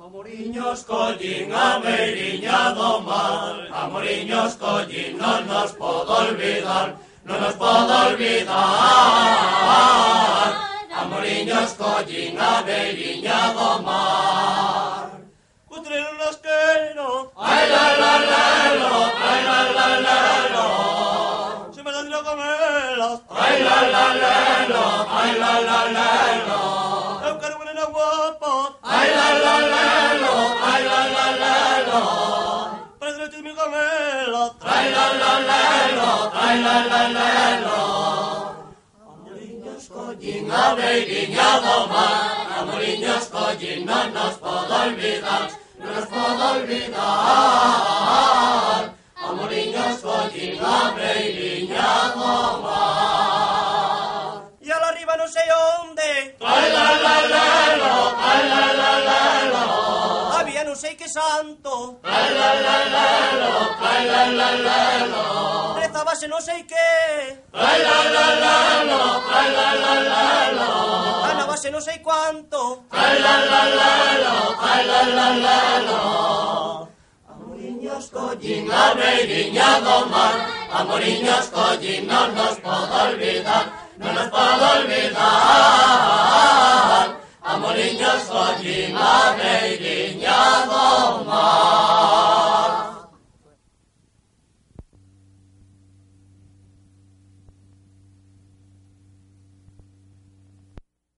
Amoriños collín a beiriña do mar. Amoriños collín non nos podo olvidar Non nos podo olvidar. Amoriños collín a beiriña do mar mi camela. Ai la la la lo, ai la la la lo Amoriños collín a beiriña do mar Amoriños collín non nos podo olvidar Non nos podo olvidar Amoriños collín a beiriña do mar Y al arriba no sé dónde, Ai la la la lo, ai la la la lo había no sé qué santo. Ai Rezábase no sé qué, Ai la la la lo, ai la la la lo ganábase no sé cuánto. Ai la la la lo, ai la la la lo Amoriños collín a beiriña do mar. Amoriños collín non nos podo olvidar Non nos podo olvidar. Amoriños collín a beiriña